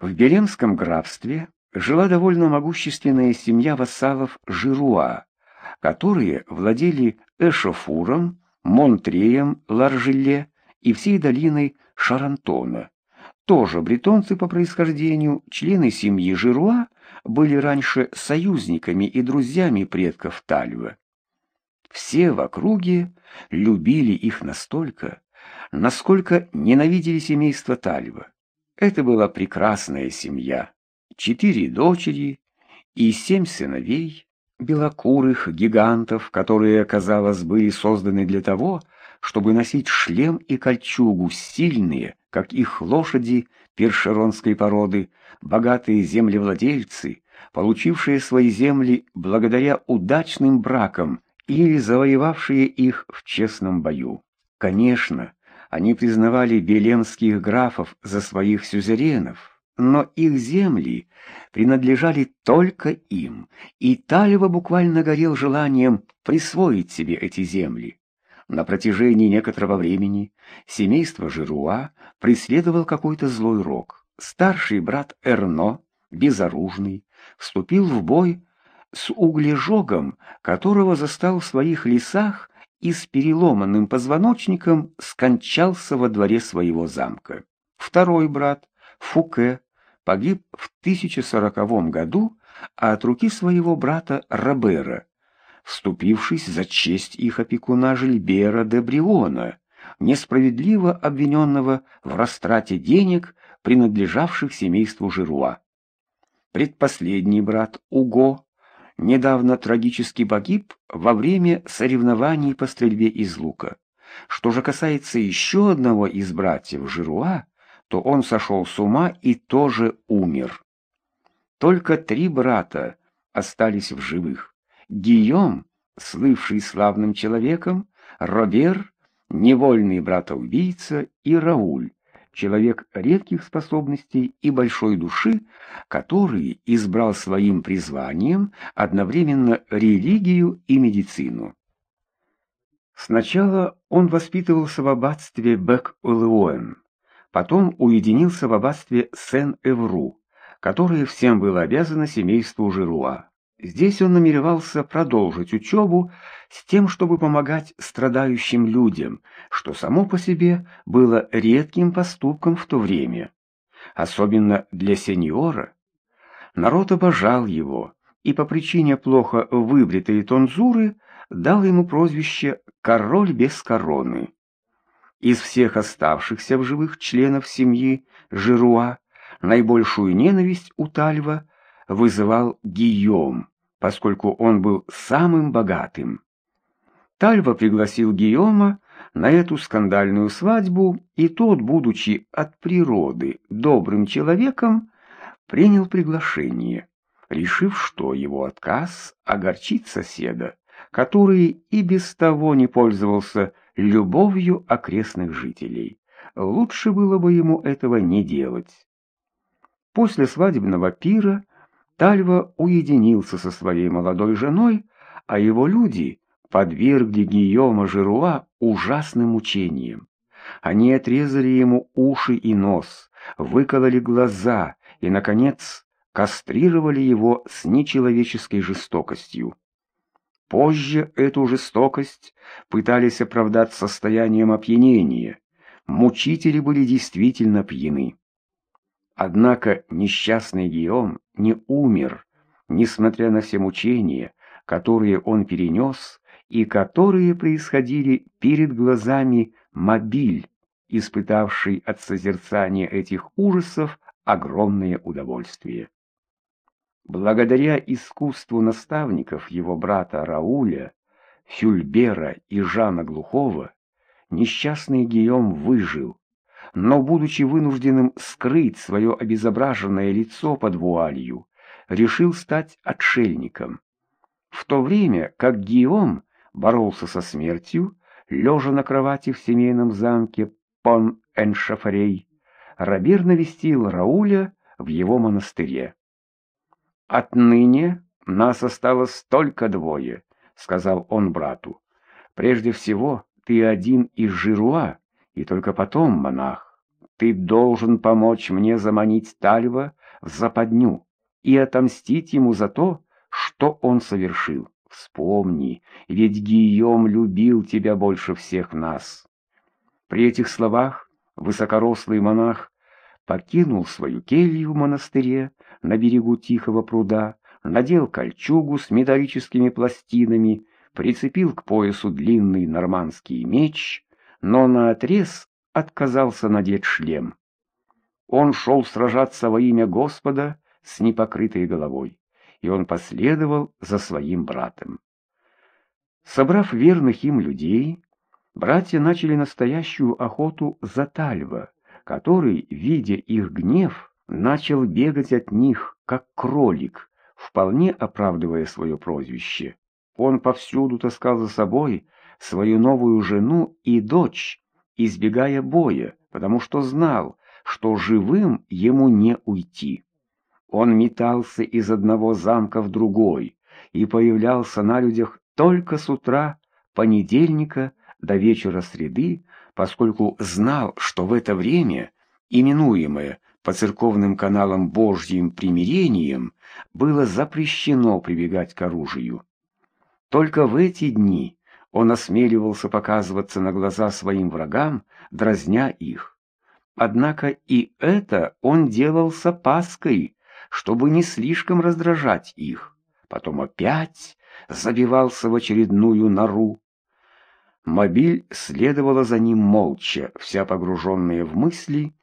В Белемском графстве жила довольно могущественная семья вассалов Жируа, которые владели Эшофуром, Монтреем, Ларжеле и всей долиной Шарантона. Тоже бретонцы по происхождению, члены семьи Жируа, были раньше союзниками и друзьями предков Тальва. Все в округе любили их настолько, насколько ненавидели семейство Тальва. Это была прекрасная семья. Четыре дочери и семь сыновей, белокурых гигантов, которые, казалось, были созданы для того, чтобы носить шлем и кольчугу, сильные, как их лошади першеронской породы, богатые землевладельцы, получившие свои земли благодаря удачным бракам или завоевавшие их в честном бою. Конечно, они признавали белемских графов за своих сюзеренов, но их земли принадлежали только им, и Тальва буквально горел желанием присвоить себе эти земли. На протяжении некоторого времени семейство Жируа преследовал какой-то злой рок. Старший брат Эрно, безоружный, вступил в бой с углежогом, которого застал в своих лесах и с переломанным позвоночником скончался во дворе своего замка. Второй брат, Фуке, погиб в 1040 году от руки своего брата Робера, вступившись за честь их опекуна Жильбера де Бриона, несправедливо обвиненного в растрате денег, принадлежавших семейству Жируа. Предпоследний брат Уго недавно трагически погиб во время соревнований по стрельбе из лука. Что же касается еще одного из братьев Жируа, то он сошел с ума и тоже умер. Только три брата остались в живых. Гийом, слывший славным человеком, Робер, невольный брата-убийца и Рауль, человек редких способностей и большой души, который избрал своим призванием одновременно религию и медицину. Сначала он воспитывался в аббатстве Бек-Улуэн, потом уединился в аббатстве Сен-Эвру, которое всем было обязано семейству Жируа. Здесь он намеревался продолжить учебу с тем, чтобы помогать страдающим людям, что само по себе было редким поступком в то время. Особенно для сеньора. Народ обожал его, и по причине плохо выбритой тонзуры дал ему прозвище «король без короны». Из всех оставшихся в живых членов семьи Жируа наибольшую ненависть у Тальва – вызывал Гийом, поскольку он был самым богатым. Тальва пригласил Гийома на эту скандальную свадьбу, и тот, будучи от природы добрым человеком, принял приглашение, решив, что его отказ огорчит соседа, который и без того не пользовался любовью окрестных жителей. Лучше было бы ему этого не делать. После свадебного пира Тальва уединился со своей молодой женой, а его люди подвергли Гийома Жируа ужасным мучениям. Они отрезали ему уши и нос, выкололи глаза и, наконец, кастрировали его с нечеловеческой жестокостью. Позже эту жестокость пытались оправдать состоянием опьянения. Мучители были действительно пьяны. Однако несчастный Гиом не умер, несмотря на все мучения, которые он перенес и которые происходили перед глазами Мобиль, испытавший от созерцания этих ужасов огромное удовольствие. Благодаря искусству наставников его брата Рауля, Фюльбера и Жана Глухова, несчастный Гийом выжил, но, будучи вынужденным скрыть свое обезображенное лицо под вуалью, решил стать отшельником. В то время как Гиом боролся со смертью, лежа на кровати в семейном замке Пон-Эншафарей, Рабир навестил Рауля в его монастыре. «Отныне нас осталось только двое», — сказал он брату. «Прежде всего, ты один из Жируа, и только потом монах. Ты должен помочь мне заманить Тальва в западню и отомстить ему за то, что он совершил. Вспомни, ведь Гийом любил тебя больше всех нас. При этих словах высокорослый монах покинул свою келью в монастыре на берегу тихого пруда, надел кольчугу с металлическими пластинами, прицепил к поясу длинный нормандский меч, но наотрез отказался надеть шлем. Он шел сражаться во имя Господа с непокрытой головой, и он последовал за своим братом. Собрав верных им людей, братья начали настоящую охоту за Тальва, который, видя их гнев, начал бегать от них, как кролик, вполне оправдывая свое прозвище. Он повсюду таскал за собой свою новую жену и дочь, избегая боя, потому что знал, что живым ему не уйти. Он метался из одного замка в другой и появлялся на людях только с утра понедельника до вечера среды, поскольку знал, что в это время, именуемое по церковным каналам Божьим примирением, было запрещено прибегать к оружию. Только в эти дни он осмеливался показываться на глаза своим врагам, дразня их. Однако и это он делал с опаской, чтобы не слишком раздражать их. Потом опять забивался в очередную нору. Мобиль следовала за ним молча, вся погруженная в мысли,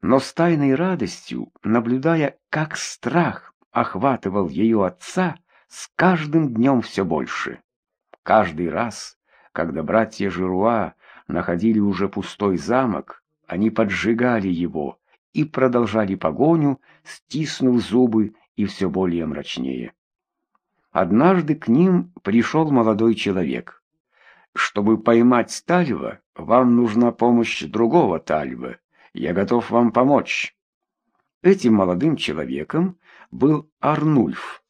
но с тайной радостью, наблюдая, как страх охватывал ее отца с каждым днем все больше. Каждый раз, когда братья Жируа находили уже пустой замок, они поджигали его и продолжали погоню, стиснув зубы и все более мрачнее. Однажды к ним пришел молодой человек. «Чтобы поймать Тальва, вам нужна помощь другого Тальва. Я готов вам помочь». Этим молодым человеком был Арнульф,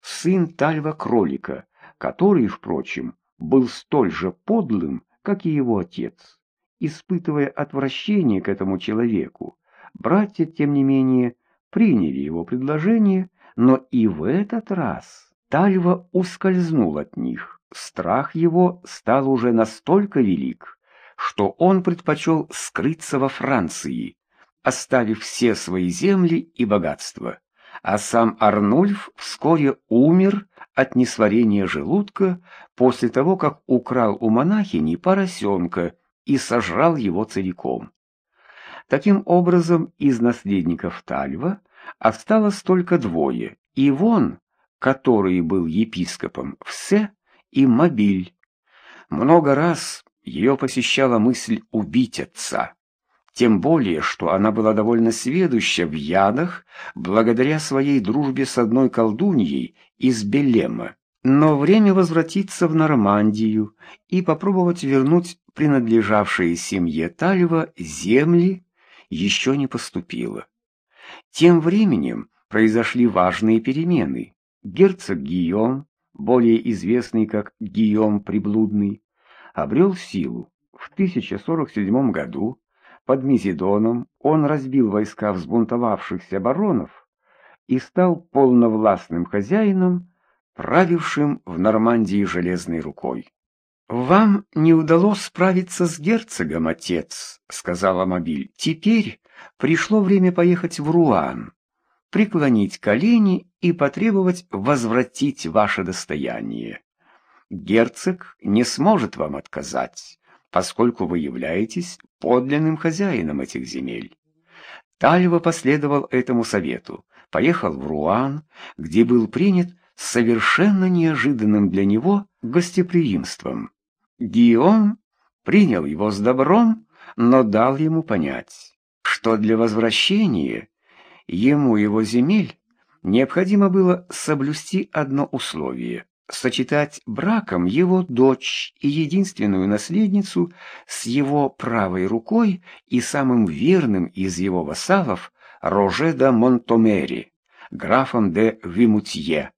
сын Тальва-кролика, который, впрочем, был столь же подлым, как и его отец. Испытывая отвращение к этому человеку, братья, тем не менее, приняли его предложение, но и в этот раз Тальва ускользнул от них. Страх его стал уже настолько велик, что он предпочел скрыться во Франции, оставив все свои земли и богатства. А сам Арнульф вскоре умер от несварения желудка после того, как украл у монахини поросенка и сожрал его целиком. Таким образом, из наследников Тальва осталось только двое – Ивон, который был епископом Все, и Мобиль. Много раз ее посещала мысль убить отца. Тем более, что она была довольно сведуща в ядах благодаря своей дружбе с одной колдуньей из Белема. Но время возвратиться в Нормандию и попробовать вернуть принадлежавшие семье Тальва земли еще не поступило. Тем временем произошли важные перемены. Герцог Гийом, более известный как Гийом Приблудный, обрел силу. В 1047 году под Мизидоном он разбил войска взбунтовавшихся баронов и стал полновластным хозяином, правившим в Нормандии железной рукой. «Вам не удалось справиться с герцогом, отец», — сказала Мобиль. «Теперь пришло время поехать в Руан, преклонить колени и потребовать возвратить ваше достояние. Герцог не сможет вам отказать, поскольку вы являетесь подлинным хозяином этих земель. Тальва последовал этому совету, поехал в Руан, где был принят совершенно неожиданным для него гостеприимством. Гион принял его с добром, но дал ему понять, что для возвращения ему его земель необходимо было соблюсти одно условие сочетать браком его дочь и единственную наследницу с его правой рукой и самым верным из его вассалов Роже де Монтомери, графом де Вимутье.